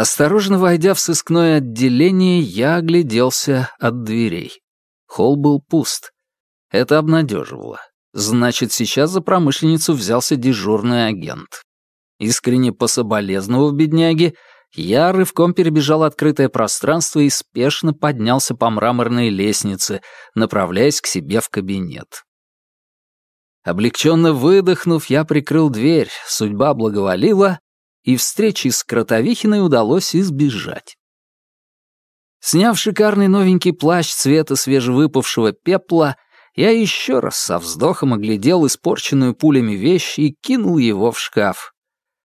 Осторожно войдя в сыскное отделение, я огляделся от дверей. Холл был пуст. Это обнадеживало. Значит, сейчас за промышленницу взялся дежурный агент. Искренне пособолезновав бедняге, я рывком перебежал открытое пространство и спешно поднялся по мраморной лестнице, направляясь к себе в кабинет. Облегченно выдохнув, я прикрыл дверь, судьба благоволила, и встречи с Кротовихиной удалось избежать. Сняв шикарный новенький плащ цвета свежевыпавшего пепла, я еще раз со вздохом оглядел испорченную пулями вещь и кинул его в шкаф.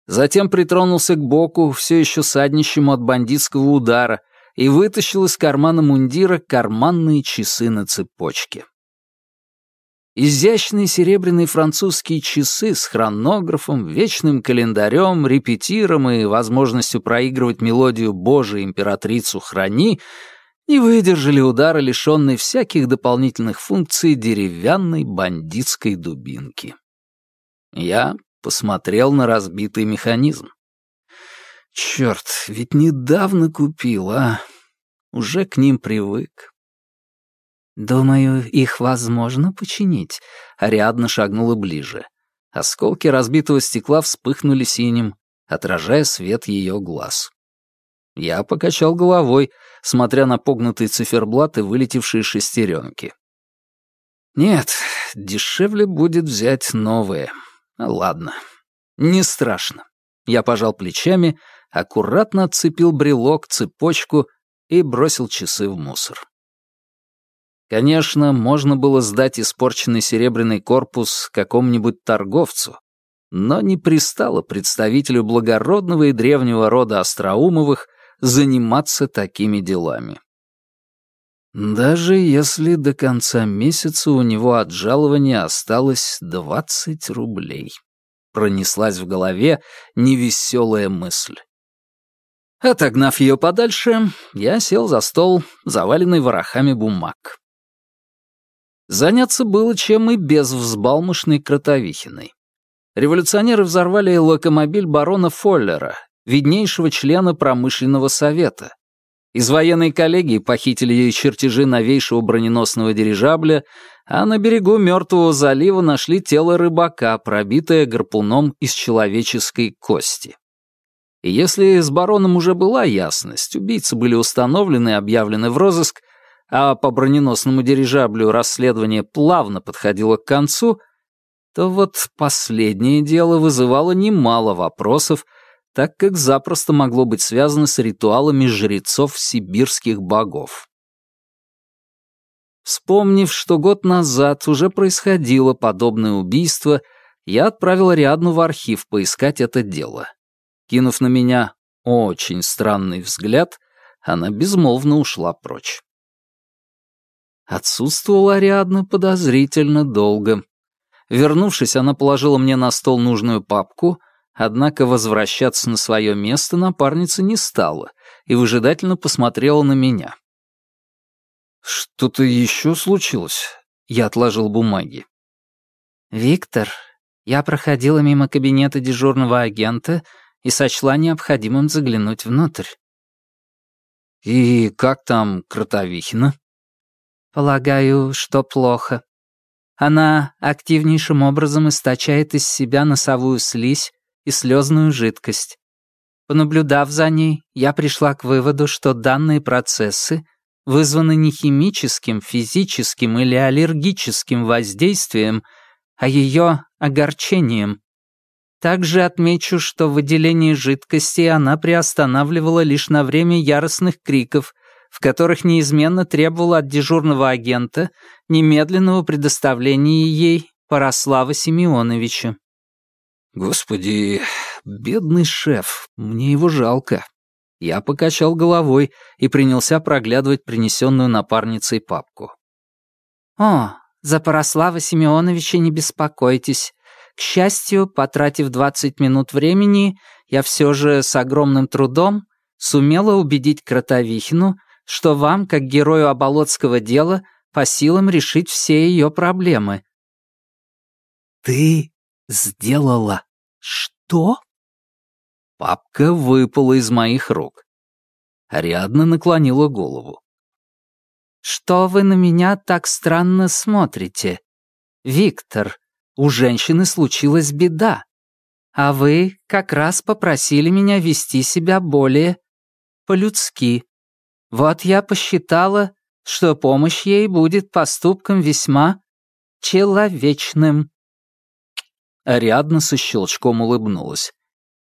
Затем притронулся к боку, все еще саднищему от бандитского удара, и вытащил из кармана мундира карманные часы на цепочке. Изящные серебряные французские часы с хронографом, вечным календарем, репетиром и возможностью проигрывать мелодию «Боже, императрицу храни» не выдержали удара, лишенной всяких дополнительных функций деревянной бандитской дубинки. Я посмотрел на разбитый механизм. Черт, ведь недавно купил, а? Уже к ним привык. «Думаю, их возможно починить», — Ариадна шагнула ближе. Осколки разбитого стекла вспыхнули синим, отражая свет ее глаз. Я покачал головой, смотря на погнутый циферблат и вылетевшие шестеренки. «Нет, дешевле будет взять новые. Ладно, не страшно». Я пожал плечами, аккуратно отцепил брелок, цепочку и бросил часы в мусор. Конечно, можно было сдать испорченный серебряный корпус какому-нибудь торговцу, но не пристало представителю благородного и древнего рода Остроумовых заниматься такими делами. Даже если до конца месяца у него от жалования осталось 20 рублей. Пронеслась в голове невеселая мысль. Отогнав ее подальше, я сел за стол, заваленный ворохами бумаг. Заняться было чем и без взбалмошной Кротовихиной. Революционеры взорвали локомобиль барона Фоллера, виднейшего члена промышленного совета. Из военной коллегии похитили ей чертежи новейшего броненосного дирижабля, а на берегу Мертвого залива нашли тело рыбака, пробитое гарпуном из человеческой кости. И если с бароном уже была ясность, убийцы были установлены и объявлены в розыск, а по броненосному дирижаблю расследование плавно подходило к концу, то вот последнее дело вызывало немало вопросов, так как запросто могло быть связано с ритуалами жрецов сибирских богов. Вспомнив, что год назад уже происходило подобное убийство, я отправил Ариадну в архив поискать это дело. Кинув на меня очень странный взгляд, она безмолвно ушла прочь. Отсутствовала Ариадна подозрительно долго. Вернувшись, она положила мне на стол нужную папку, однако возвращаться на свое место напарница не стала и выжидательно посмотрела на меня. «Что-то еще случилось?» Я отложил бумаги. «Виктор, я проходила мимо кабинета дежурного агента и сочла необходимым заглянуть внутрь». «И как там Кротовихина?» Полагаю, что плохо. Она активнейшим образом источает из себя носовую слизь и слезную жидкость. Понаблюдав за ней, я пришла к выводу, что данные процессы вызваны не химическим, физическим или аллергическим воздействием, а ее огорчением. Также отмечу, что выделение жидкости она приостанавливала лишь на время яростных криков в которых неизменно требовала от дежурного агента немедленного предоставления ей Параслава Семеновича. «Господи, бедный шеф, мне его жалко». Я покачал головой и принялся проглядывать принесенную напарницей папку. «О, за Параслава Семеновича не беспокойтесь. К счастью, потратив 20 минут времени, я все же с огромным трудом сумела убедить Кротовихину, что вам, как герою оболоцкого дела, по силам решить все ее проблемы». «Ты сделала что?» Папка выпала из моих рук. Ариадна наклонила голову. «Что вы на меня так странно смотрите? Виктор, у женщины случилась беда, а вы как раз попросили меня вести себя более по-людски. Вот я посчитала, что помощь ей будет поступком весьма человечным». Ариадна со щелчком улыбнулась.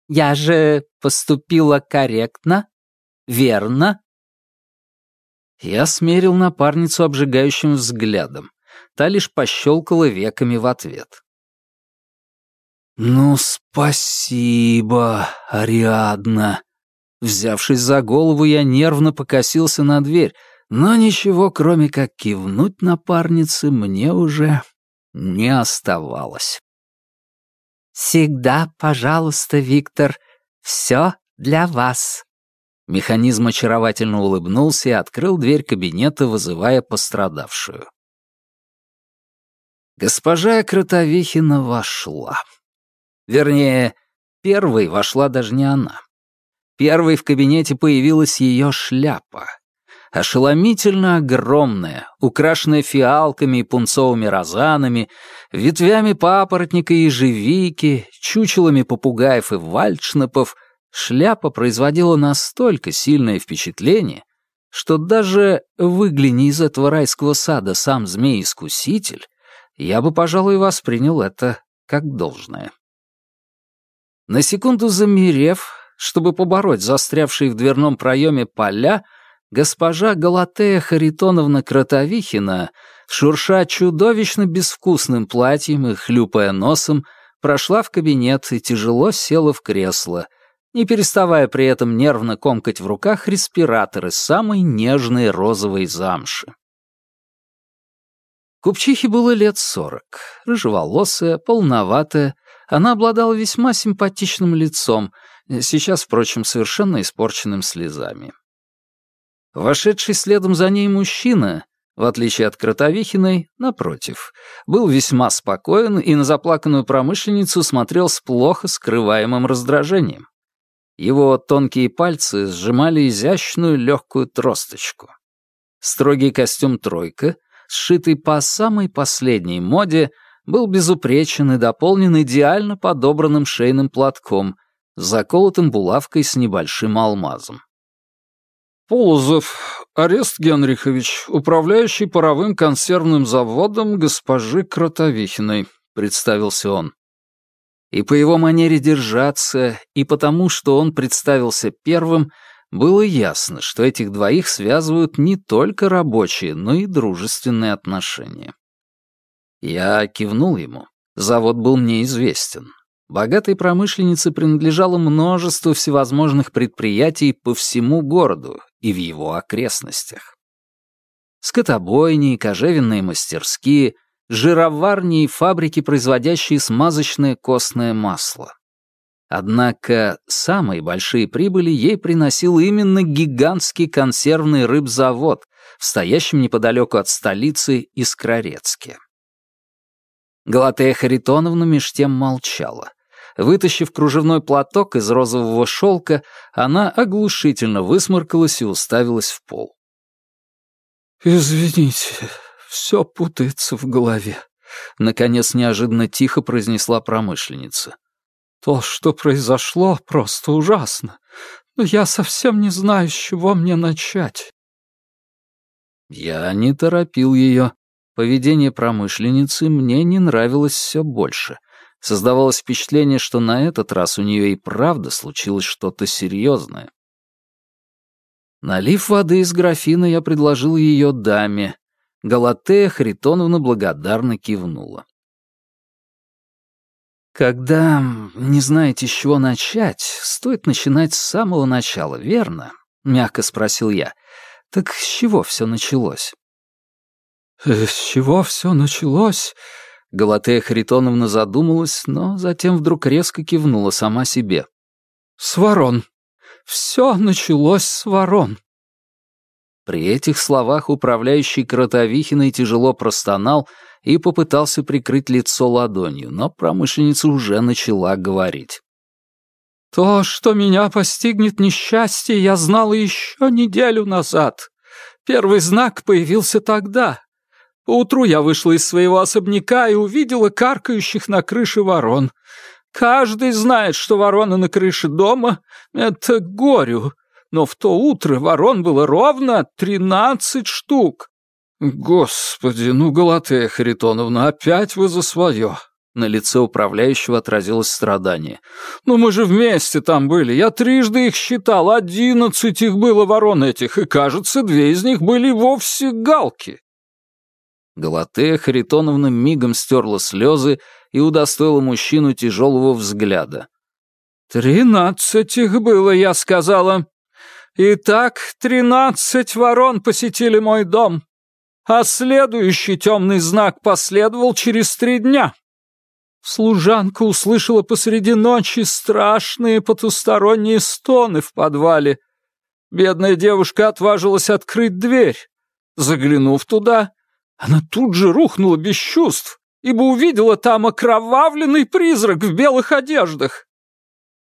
«Я же поступила корректно, верно?» Я смерил напарницу обжигающим взглядом. Та лишь пощелкала веками в ответ. «Ну, спасибо, Ариадна!» Взявшись за голову, я нервно покосился на дверь, но ничего, кроме как кивнуть напарнице, мне уже не оставалось. «Всегда, пожалуйста, Виктор, все для вас». Механизм очаровательно улыбнулся и открыл дверь кабинета, вызывая пострадавшую. Госпожа Кротовихина вошла. Вернее, первой вошла даже не она. Первой в кабинете появилась ее шляпа, ошеломительно огромная, украшенная фиалками и пунцовыми розанами, ветвями папоротника и ежевики, чучелами попугаев и вальдшнепов, шляпа производила настолько сильное впечатление, что даже выгляни из этого райского сада сам змей-искуситель, я бы, пожалуй, воспринял это как должное. На секунду замерев, чтобы побороть застрявшие в дверном проеме поля, госпожа Галатея Харитоновна Кротовихина, шурша чудовищно безвкусным платьем и хлюпая носом, прошла в кабинет и тяжело села в кресло, не переставая при этом нервно комкать в руках респираторы самой нежной розовой замши. Купчихе было лет сорок, рыжеволосая, полноватая, она обладала весьма симпатичным лицом, сейчас, впрочем, совершенно испорченным слезами. Вошедший следом за ней мужчина, в отличие от Кротовихиной, напротив, был весьма спокоен и на заплаканную промышленницу смотрел с плохо скрываемым раздражением. Его тонкие пальцы сжимали изящную легкую тросточку. Строгий костюм «тройка», сшитый по самой последней моде, был безупречен и дополнен идеально подобранным шейным платком, заколотым булавкой с небольшим алмазом. «Полозов, Арест Генрихович, управляющий паровым консервным заводом госпожи Кротовихиной», — представился он. И по его манере держаться, и потому, что он представился первым, было ясно, что этих двоих связывают не только рабочие, но и дружественные отношения. Я кивнул ему. Завод был мне известен. Богатой промышленнице принадлежало множество всевозможных предприятий по всему городу и в его окрестностях. Скотобойни, кожевенные мастерские, жироварни и фабрики, производящие смазочное костное масло. Однако самые большие прибыли ей приносил именно гигантский консервный рыбзавод, стоящий неподалеку от столицы Искрорецке. Галатея Харитоновна меж тем молчала. Вытащив кружевной платок из розового шелка, она оглушительно высморкалась и уставилась в пол. «Извините, все путается в голове», — наконец неожиданно тихо произнесла промышленница. «То, что произошло, просто ужасно, но я совсем не знаю, с чего мне начать». Я не торопил ее. Поведение промышленницы мне не нравилось все больше. Создавалось впечатление, что на этот раз у нее и правда случилось что-то серьезное. Налив воды из графина, я предложил ее даме. Галатея Харитоновна благодарно кивнула. Когда не знаете, с чего начать, стоит начинать с самого начала, верно? Мягко спросил я. Так с чего все началось? «Э, «С чего все началось?» Галатея Харитоновна задумалась, но затем вдруг резко кивнула сама себе. «С ворон. Все началось с ворон». При этих словах управляющий Кротовихиной тяжело простонал и попытался прикрыть лицо ладонью, но промышленница уже начала говорить. То, что меня постигнет несчастье, я знала еще неделю назад. Первый знак появился тогда. Утру я вышла из своего особняка и увидела каркающих на крыше ворон. Каждый знает, что ворона на крыше дома — это горю, но в то утро ворон было ровно тринадцать штук. Господи, ну, Галатея Харитоновна, опять вы за свое. На лице управляющего отразилось страдание. «Ну мы же вместе там были. Я трижды их считал. Одиннадцать их было ворон этих, и, кажется, две из них были вовсе галки». Галатея Харитоновна мигом стерла слезы и удостоила мужчину тяжелого взгляда. «Тринадцать их было, я сказала. Итак, тринадцать ворон посетили мой дом, а следующий темный знак последовал через три дня». Служанка услышала посреди ночи страшные потусторонние стоны в подвале. Бедная девушка отважилась открыть дверь. Заглянув туда, она тут же рухнула без чувств, ибо увидела там окровавленный призрак в белых одеждах.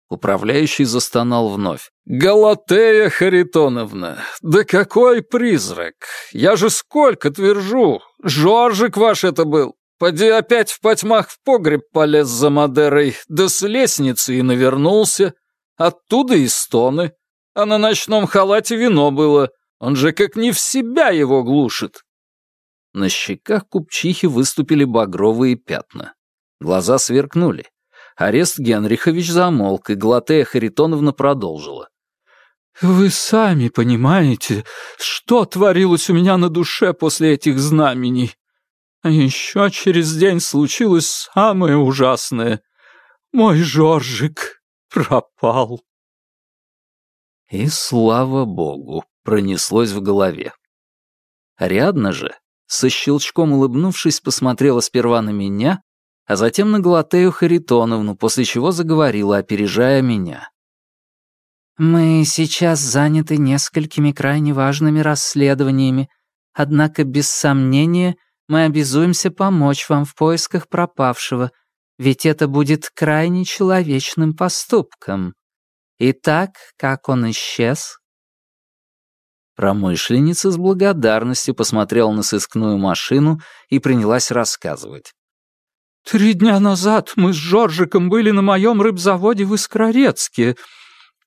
Управляющий застонал вновь. «Галатея Харитоновна, да какой призрак! Я же сколько твержу! Жоржик ваш это был! Поди опять в потьмах в погреб полез за Мадерой, да с лестницы и навернулся. Оттуда и стоны. А на ночном халате вино было. Он же как не в себя его глушит. На щеках купчихи выступили багровые пятна. Глаза сверкнули. Арест Генрихович замолк, и Глатея Харитоновна продолжила. «Вы сами понимаете, что творилось у меня на душе после этих знамений. А еще через день случилось самое ужасное. Мой Жоржик пропал. И слава богу, пронеслось в голове. Рядно же, со щелчком улыбнувшись, посмотрела сперва на меня, а затем на Галатею Харитоновну, после чего заговорила, опережая меня. «Мы сейчас заняты несколькими крайне важными расследованиями, однако, без сомнения, — мы обязуемся помочь вам в поисках пропавшего, ведь это будет крайне человечным поступком. Итак, как он исчез?» Промышленница с благодарностью посмотрела на сыскную машину и принялась рассказывать. «Три дня назад мы с Жоржиком были на моем рыбзаводе в Искрорецке.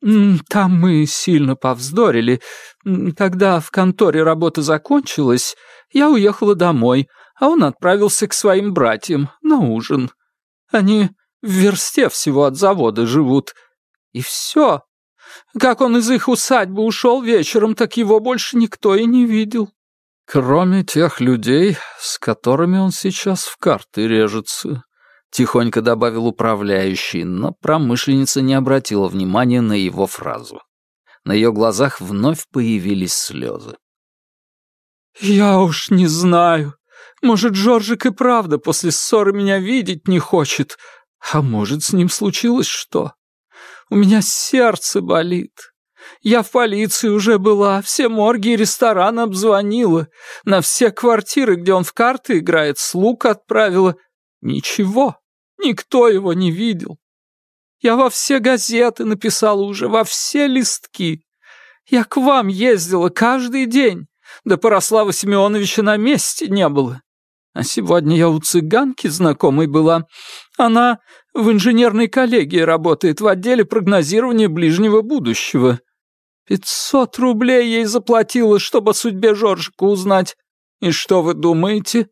Там мы сильно повздорили. Когда в конторе работа закончилась, я уехала домой, а он отправился к своим братьям на ужин. Они в версте всего от завода живут. И все. Как он из их усадьбы ушел вечером, так его больше никто и не видел. Кроме тех людей, с которыми он сейчас в карты режется, тихонько добавил управляющий, но промышленница не обратила внимания на его фразу. На ее глазах вновь появились слезы. «Я уж не знаю. Может, Жоржик и правда после ссоры меня видеть не хочет. А может, с ним случилось что? У меня сердце болит. Я в полиции уже была, все морги и рестораны обзвонила, на все квартиры, где он в карты играет, слуг отправила. Ничего, никто его не видел. Я во все газеты написала уже, во все листки. Я к вам ездила каждый день. Да Порослава Семеновича на месте не было. А сегодня я у цыганки знакомой была. Она в инженерной коллегии работает в отделе прогнозирования ближнего будущего. Пятьсот рублей ей заплатила, чтобы о судьбе Жоржика узнать. И что вы думаете?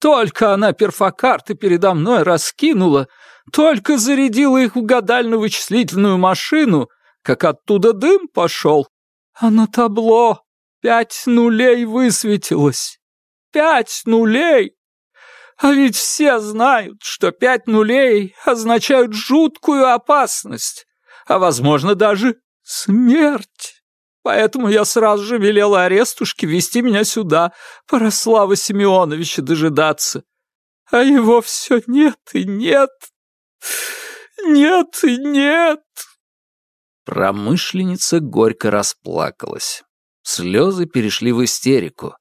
Только она перфокарты передо мной раскинула, только зарядила их в гадально-вычислительную машину, как оттуда дым пошел. А на табло Пять нулей высветилось. Пять нулей! А ведь все знают, что пять нулей означают жуткую опасность, а, возможно, даже смерть. Поэтому я сразу же велела арестушке вести меня сюда, Порослава Семеновича дожидаться. А его все нет и нет, нет и нет. Промышленница горько расплакалась. Слезы перешли в истерику.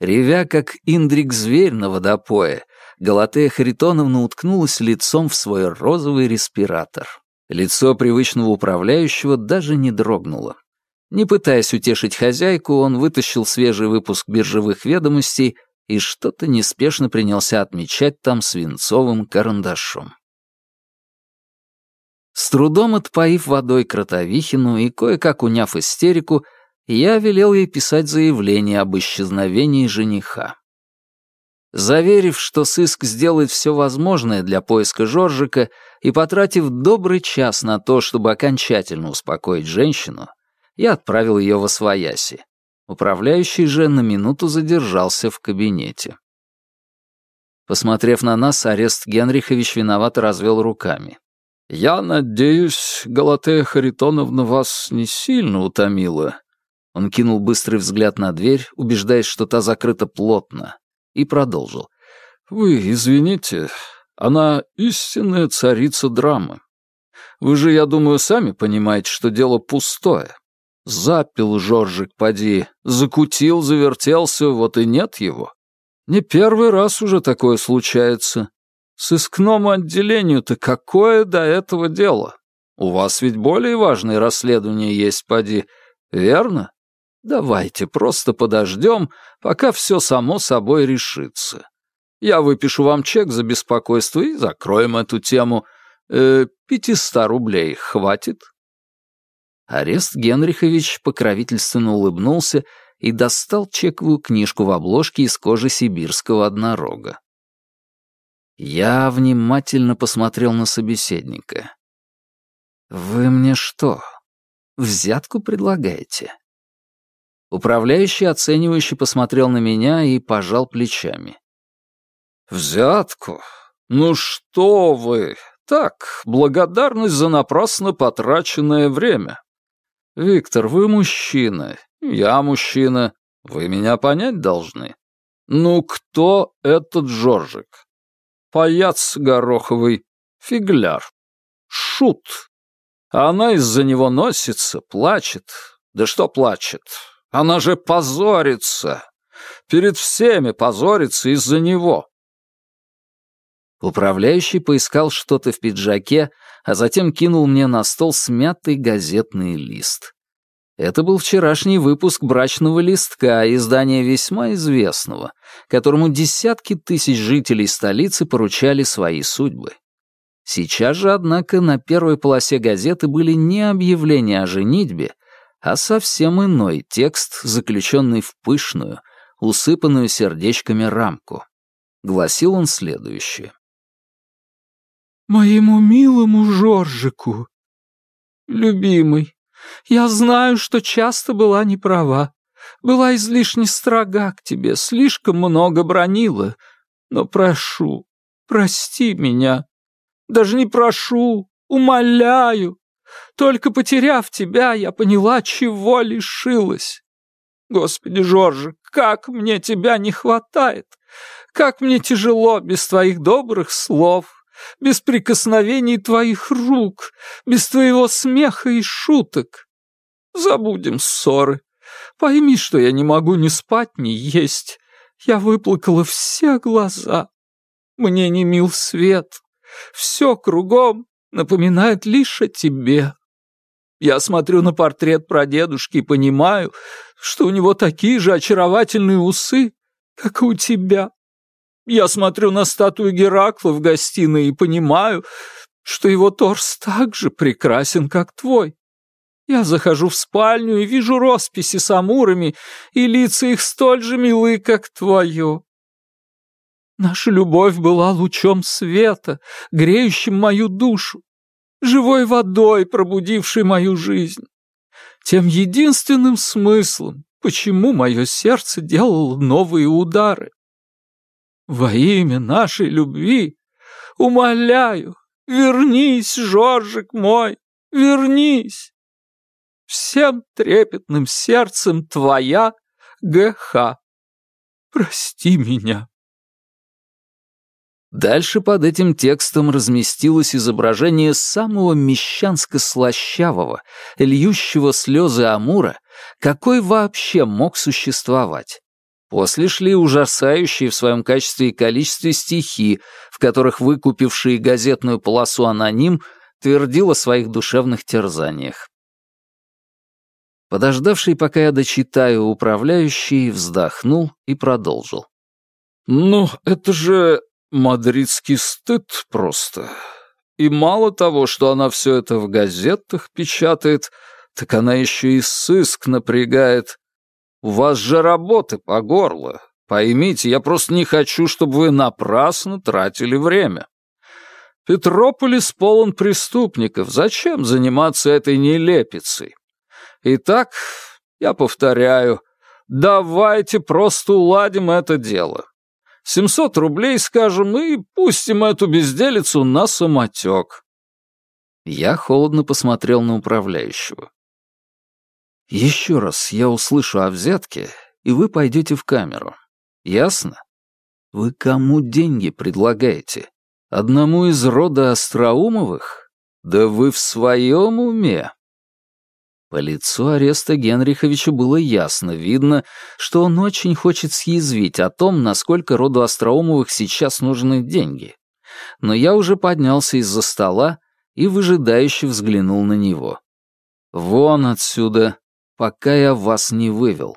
Ревя, как индрик-зверь на водопое, Галатея Харитоновна уткнулась лицом в свой розовый респиратор. Лицо привычного управляющего даже не дрогнуло. Не пытаясь утешить хозяйку, он вытащил свежий выпуск биржевых ведомостей и что-то неспешно принялся отмечать там свинцовым карандашом. С трудом отпоив водой кротовихину и кое-как уняв истерику, я велел ей писать заявление об исчезновении жениха. Заверив, что сыск сделает все возможное для поиска Жоржика и потратив добрый час на то, чтобы окончательно успокоить женщину, я отправил ее в Освояси. Управляющий же на минуту задержался в кабинете. Посмотрев на нас, арест Генрихович виновато развел руками. «Я надеюсь, Галатея Харитоновна вас не сильно утомила». Он кинул быстрый взгляд на дверь, убеждаясь, что та закрыта плотно, и продолжил. «Вы извините, она истинная царица драмы. Вы же, я думаю, сами понимаете, что дело пустое. Запил Жоржик, поди, закутил, завертелся, вот и нет его. Не первый раз уже такое случается. С искному отделению-то какое до этого дело? У вас ведь более важные расследования есть, поди, верно? Давайте просто подождем, пока все само собой решится. Я выпишу вам чек за беспокойство и закроем эту тему. Э, 500 рублей хватит?» Арест Генрихович покровительственно улыбнулся и достал чековую книжку в обложке из кожи сибирского однорога. Я внимательно посмотрел на собеседника. «Вы мне что, взятку предлагаете?» Управляющий оценивающе посмотрел на меня и пожал плечами. «Взятку? Ну что вы! Так, благодарность за напрасно потраченное время. Виктор, вы мужчина, я мужчина, вы меня понять должны. Ну кто этот Жоржик? Паяц гороховый, фигляр, шут. Она из-за него носится, плачет. Да что плачет? Она же позорится. Перед всеми позорится из-за него. Управляющий поискал что-то в пиджаке, а затем кинул мне на стол смятый газетный лист. Это был вчерашний выпуск «Брачного листка», издания весьма известного, которому десятки тысяч жителей столицы поручали свои судьбы. Сейчас же, однако, на первой полосе газеты были не объявления о женитьбе, а совсем иной текст, заключенный в пышную, усыпанную сердечками рамку. Гласил он следующее моему милому Жоржику. Любимый, я знаю, что часто была не права, была излишне строга к тебе, слишком много бронила, но прошу, прости меня. Даже не прошу, умоляю. Только потеряв тебя, я поняла, чего лишилась. Господи, Жоржик, как мне тебя не хватает! Как мне тяжело без твоих добрых слов, без прикосновений твоих рук, без твоего смеха и шуток. Забудем ссоры. Пойми, что я не могу ни спать, ни есть. Я выплакала все глаза. Мне не мил свет. Все кругом напоминает лишь о тебе. Я смотрю на портрет прадедушки и понимаю, что у него такие же очаровательные усы, как и у тебя. Я смотрю на статую Геракла в гостиной и понимаю, что его торс так же прекрасен, как твой. Я захожу в спальню и вижу росписи с амурами, и лица их столь же милы, как твое. Наша любовь была лучом света, греющим мою душу, живой водой, пробудившей мою жизнь. Тем единственным смыслом, почему мое сердце делало новые удары. Во имя нашей любви, умоляю, вернись, Жоржик мой, вернись. Всем трепетным сердцем твоя Г.Х. Прости меня. Дальше под этим текстом разместилось изображение самого мещанско-слащавого, льющего слезы Амура, какой вообще мог существовать. После шли ужасающие в своем качестве и количестве стихи, в которых выкупивший газетную полосу аноним твердил о своих душевных терзаниях. Подождавший, пока я дочитаю, управляющий вздохнул и продолжил. «Ну, это же мадридский стыд просто. И мало того, что она все это в газетах печатает, так она еще и сыск напрягает. У вас же работы по горло. Поймите, я просто не хочу, чтобы вы напрасно тратили время. Петрополис полон преступников. Зачем заниматься этой нелепицей? Итак, я повторяю, давайте просто уладим это дело. 700 рублей, скажем, и пустим эту безделицу на самотек. Я холодно посмотрел на управляющего. Еще раз я услышу о взятке, и вы пойдете в камеру. Ясно? Вы кому деньги предлагаете? Одному из рода Остроумовых? Да вы в своем уме? По лицу ареста Генриховича было ясно видно, что он очень хочет съязвить о том, насколько роду Остроумовых сейчас нужны деньги. Но я уже поднялся из-за стола и выжидающе взглянул на него. «Вон отсюда, пока я вас не вывел».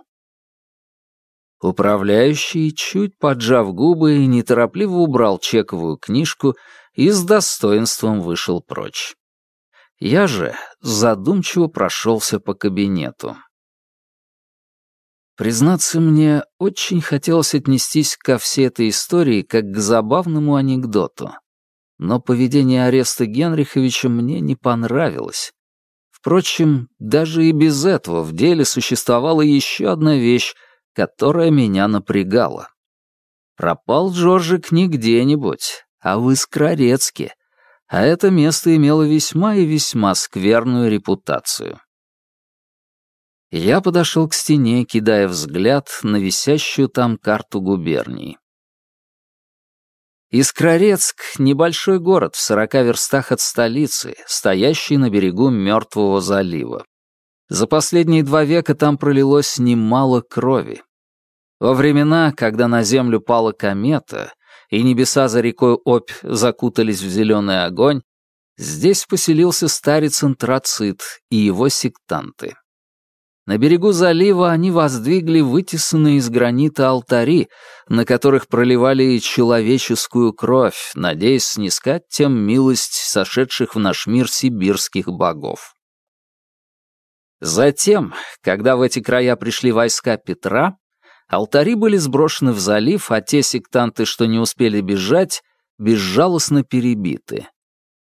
Управляющий, чуть поджав губы, неторопливо убрал чековую книжку и с достоинством вышел прочь. Я же задумчиво прошелся по кабинету. Признаться, мне очень хотелось отнестись ко всей этой истории как к забавному анекдоту. Но поведение ареста Генриховича мне не понравилось. Впрочем, даже и без этого в деле существовала еще одна вещь, которая меня напрягала. Пропал Джорджик не где-нибудь, а в Искрорецке, а это место имело весьма и весьма скверную репутацию. Я подошел к стене, кидая взгляд на висящую там карту губернии. Искрорецк — небольшой город в сорока верстах от столицы, стоящий на берегу Мертвого залива. За последние два века там пролилось немало крови. Во времена, когда на Землю пала комета, и небеса за рекой Обь закутались в зеленый огонь, здесь поселился старец Антрацит и его сектанты. На берегу залива они воздвигли вытесанные из гранита алтари, на которых проливали человеческую кровь, надеясь снискать тем милость сошедших в наш мир сибирских богов. Затем, когда в эти края пришли войска Петра, Алтари были сброшены в залив, а те сектанты, что не успели бежать, безжалостно перебиты.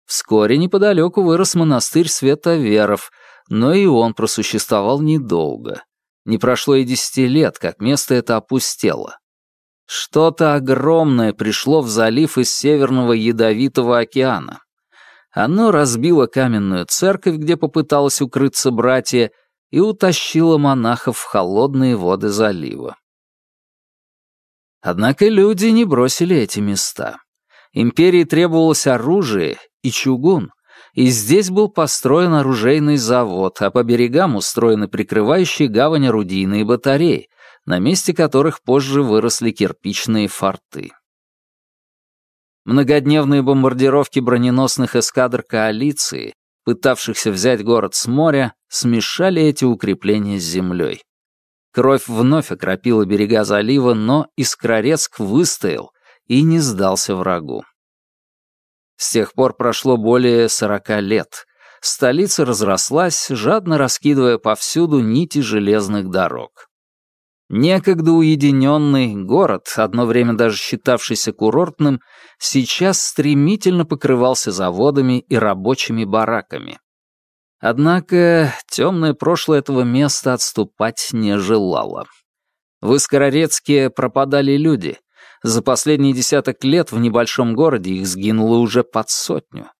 Вскоре неподалеку вырос монастырь Световеров, но и он просуществовал недолго. Не прошло и десяти лет, как место это опустело. Что-то огромное пришло в залив из Северного Ядовитого океана. Оно разбило каменную церковь, где попыталось укрыться братья, и утащило монахов в холодные воды залива. Однако люди не бросили эти места. Империи требовалось оружие и чугун, и здесь был построен оружейный завод, а по берегам устроены прикрывающие гавань орудийные батареи, на месте которых позже выросли кирпичные форты. Многодневные бомбардировки броненосных эскадр коалиции, пытавшихся взять город с моря, смешали эти укрепления с землей. Кровь вновь окропила берега залива, но Искрорецк выстоял и не сдался врагу. С тех пор прошло более сорока лет. Столица разрослась, жадно раскидывая повсюду нити железных дорог. Некогда уединенный город, одно время даже считавшийся курортным, сейчас стремительно покрывался заводами и рабочими бараками. Однако темное прошлое этого места отступать не желало. В Искорорецке пропадали люди. За последние десяток лет в небольшом городе их сгинуло уже под сотню.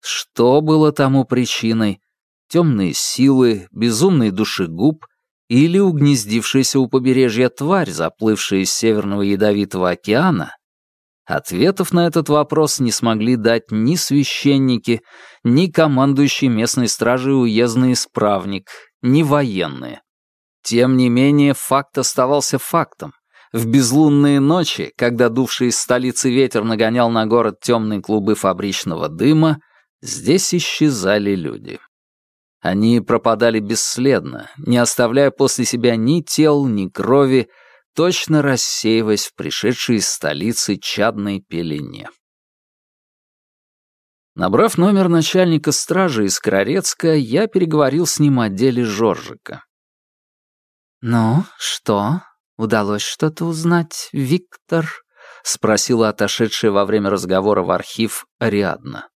Что было тому причиной? Темные силы, безумные душегуб или угнездившаяся у побережья тварь, заплывшая из Северного Ядовитого океана, Ответов на этот вопрос не смогли дать ни священники, ни командующий местной стражей уездный исправник, ни военные. Тем не менее, факт оставался фактом. В безлунные ночи, когда дувший из столицы ветер нагонял на город темные клубы фабричного дыма, Здесь исчезали люди. Они пропадали бесследно, не оставляя после себя ни тел, ни крови, точно рассеиваясь в пришедшей из столицы чадной пелене. Набрав номер начальника стражи из Крорецка, я переговорил с ним о деле Жоржика. «Ну, что? Удалось что-то узнать, Виктор?» — спросила отошедшая во время разговора в архив Ариадна.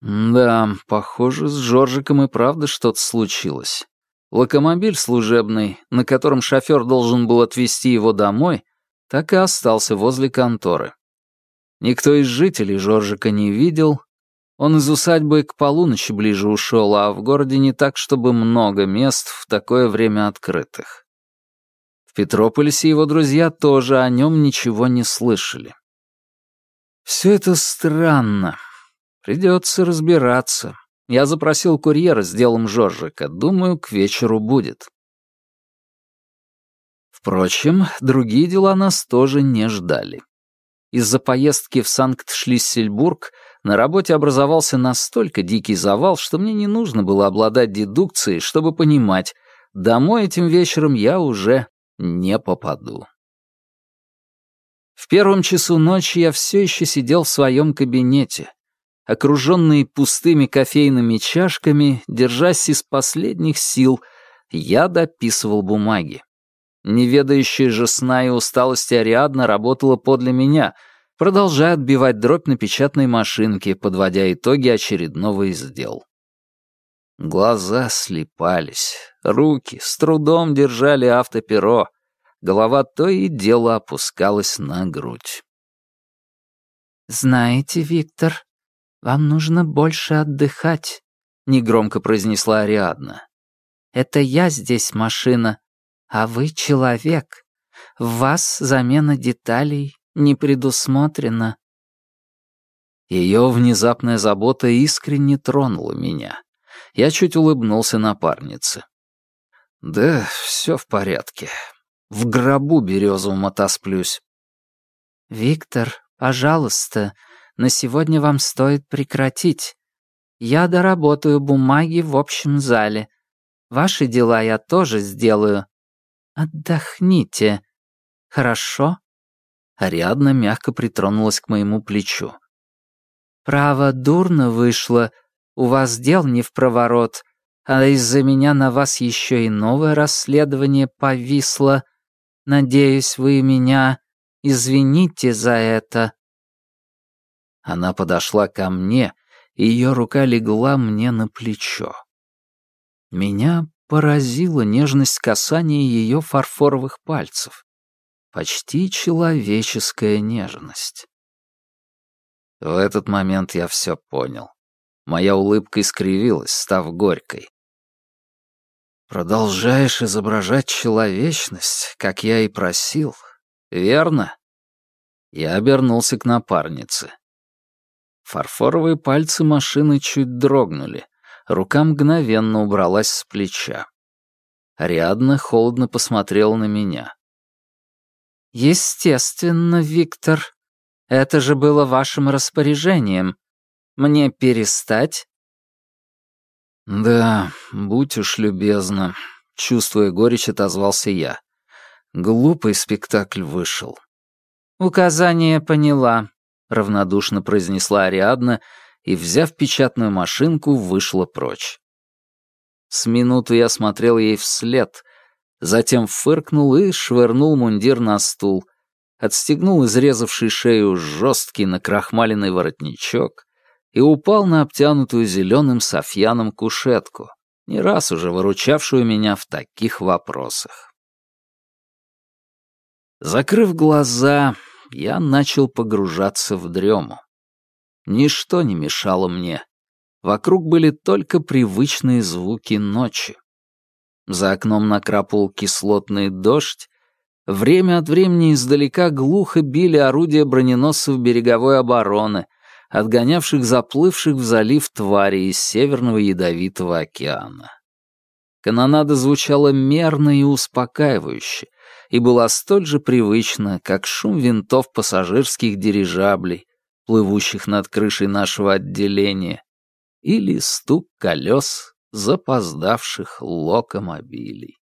«Да, похоже, с Жоржиком и правда что-то случилось. Локомобиль служебный, на котором шофер должен был отвезти его домой, так и остался возле конторы. Никто из жителей Жоржика не видел. Он из усадьбы к полуночи ближе ушел, а в городе не так, чтобы много мест в такое время открытых. В Петрополисе его друзья тоже о нем ничего не слышали. Все это странно. Придется разбираться. Я запросил курьера с делом Жоржика. Думаю, к вечеру будет. Впрочем, другие дела нас тоже не ждали. Из-за поездки в Санкт-Шлиссельбург на работе образовался настолько дикий завал, что мне не нужно было обладать дедукцией, чтобы понимать, домой этим вечером я уже не попаду. В первом часу ночи я все еще сидел в своем кабинете, окруженный пустыми кофейными чашками, держась из последних сил, я дописывал бумаги. Неведающая же сна и усталости Ариадна работала подле меня, продолжая отбивать дробь на печатной машинке, подводя итоги очередного издел. Глаза слепались, руки с трудом держали автоперо, голова то и дело опускалась на грудь. «Знаете, Виктор, «Вам нужно больше отдыхать», — негромко произнесла Ариадна. «Это я здесь машина, а вы человек. В вас замена деталей не предусмотрена». Ее внезапная забота искренне тронула меня. Я чуть улыбнулся напарнице. «Да, все в порядке. В гробу березовым отосплюсь». «Виктор, пожалуйста, на сегодня вам стоит прекратить. Я доработаю бумаги в общем зале. Ваши дела я тоже сделаю. Отдохните. Хорошо?» Ариадна мягко притронулась к моему плечу. «Право, дурно вышло. У вас дел не в проворот, а из-за меня на вас еще и новое расследование повисло. Надеюсь, вы меня извините за это». Она подошла ко мне, и ее рука легла мне на плечо. Меня поразила нежность касания ее фарфоровых пальцев. Почти человеческая нежность. В этот момент я все понял. Моя улыбка искривилась, став горькой. «Продолжаешь изображать человечность, как я и просил, верно?» Я обернулся к напарнице. Фарфоровые пальцы машины чуть дрогнули. Рука мгновенно убралась с плеча. Ариадна холодно посмотрела на меня. «Естественно, Виктор. Это же было вашим распоряжением. Мне перестать?» «Да, будь уж любезна», — чувствуя горечь, отозвался я. Глупый спектакль вышел. «Указание поняла равнодушно произнесла Ариадна и, взяв печатную машинку, вышла прочь. С минуту я смотрел ей вслед, затем фыркнул и швырнул мундир на стул, отстегнул изрезавший шею жесткий накрахмаленный воротничок и упал на обтянутую зеленым софьяном кушетку, не раз уже выручавшую меня в таких вопросах. Закрыв глаза, я начал погружаться в дрему. Ничто не мешало мне. Вокруг были только привычные звуки ночи. За окном накрапал кислотный дождь. Время от времени издалека глухо били орудия броненосцев береговой обороны, отгонявших заплывших в залив твари из Северного Ядовитого океана. Канонада звучала мерно и успокаивающе, и была столь же привычна, как шум винтов пассажирских дирижаблей, плывущих над крышей нашего отделения, или стук колес запоздавших локомобилей.